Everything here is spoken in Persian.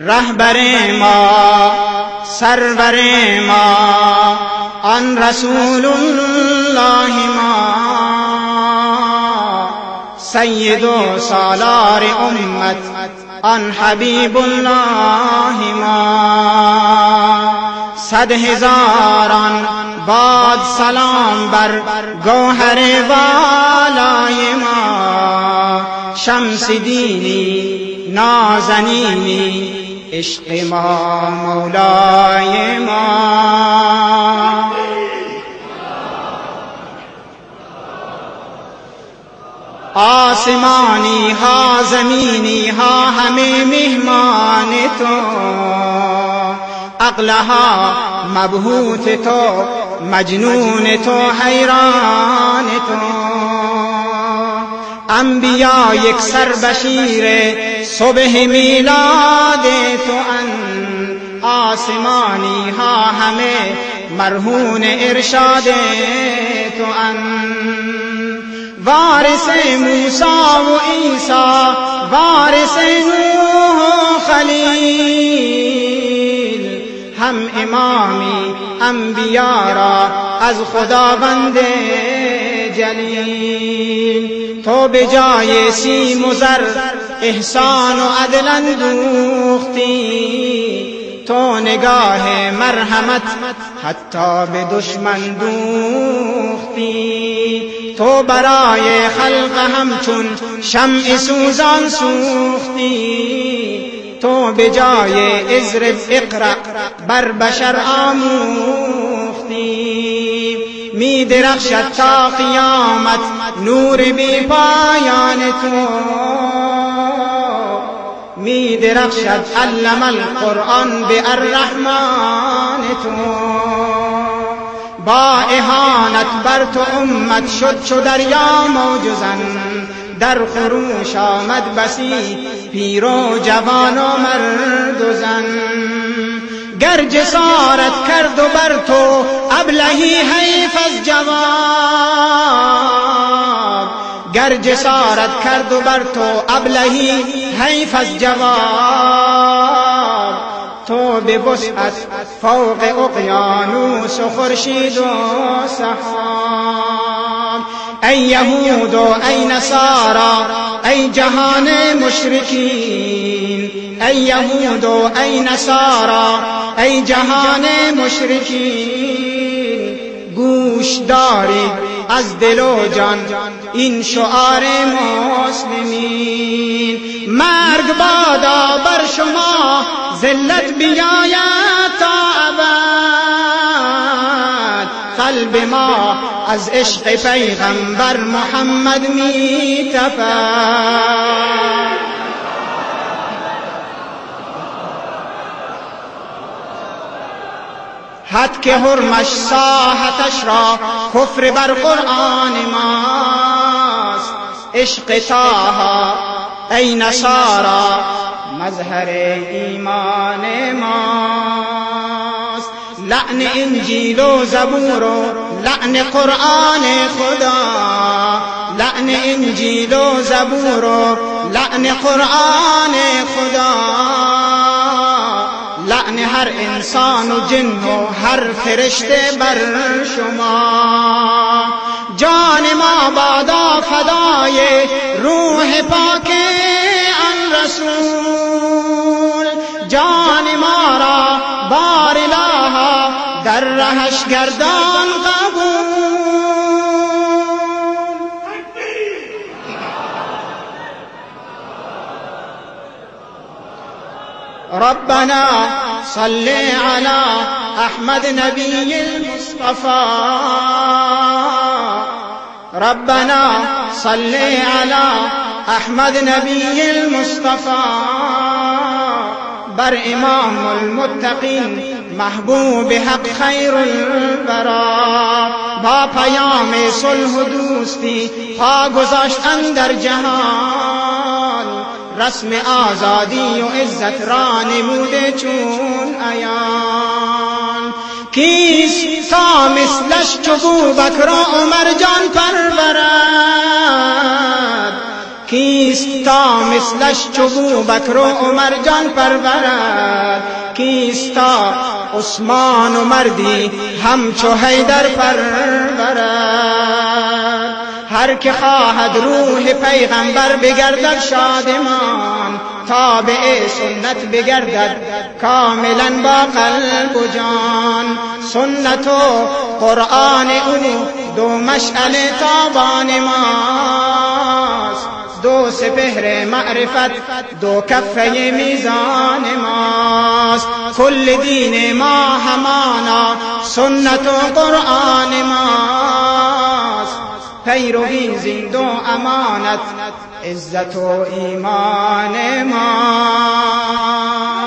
رهبر ما سرور ما آن رسول الله ما. سید و سالار امت آن حبیب الله ما. صد هزاران باد سلام بر گوهر والای ما. شمس دینی نازنینی عشق ما مولای ما. آسمانی ها زمینی ها همه مهمان تو. عقلها مبهوت تو مجنون تو حیران تو. انبیا یک سر بشیر صبح میلاد تو ان. آسمانی ها همه مرهون ارشاد تو ان. وارث موسی و عیسی وارث نوح و خلیل. هم امامی انبیا را از خداوند جلیل. تو به جای سیم و احسان و عدل اندوختی تو نگاه مرحمت حتی به دشمن دوختی. تو برای خلق همچون شمع سوزان سوختی. تو به جای ازر اقرا بر بشر آموختی. می درخشد تا قیامت نور بی پایان تو. می درخشد علم القرآن به الرحمن تو. با اهانت بر تو امت شد چو دریا موجزن در خروش آمد بسی پیر و جوان و مرد و زن. گر جسارت کرد و بر تو ابلهی حیف از جواب. گر جسارت کرد و بر تو ابلهی حیف از جواب. تو به وسعت فوق اقیانوس و خورشید و سحاب. ای یهود و ای نصارا ای جهان مشرکین ای یهود و ای نصارا ای جهان مشرکین گوش دارید از دل و جان این شعار مسلمین. مرگ بادا بر شما ذلت بیاید تا ابد. قلب ما از عشق پیغمبر محمد می حد که حرمش ساحتش را کفر بر قرآن ماست. عشق تاها ای نصارا مظهر ایمان ماست. لعن انجیل و زبور و لعن قرآن خدا. لعن انجیل و زبور و لعن قرآن خدا. هر انسان و جن و هر فرشته بر شما. جان ما بادا فدای روح پاک ان رسول جان ما را بار الها در رهش گردان ربنا صل على أحمد نبي المصطفى. ربنا صل على أحمد نبي المصطفى. بر إمام المتقین محبوب حق خیر البرا با پیام صلح دوستی پا گذاشت در جهان. رسم آزادی و عزت را نموده چون ایان کیست تا مثلش چو بکر و عمر جان پرورد؟ کیست تا مثلش چو بکر و عمر جان پرورد؟ کیست تا عثمان و مردی همچو حیدر پرورد؟ هر که خواهد روح پیغمبر بگردد شادمان تابع سنت بگردد کاملا با قلب و جان. سنت و قرآن او دو مشعل تابان ماست. دو سپهر معرفت دو کفه میزان ماست. کل دین ما همانا سنت و قرآن ماست. پیروی زین دو امانت. عزت و ایمان ما.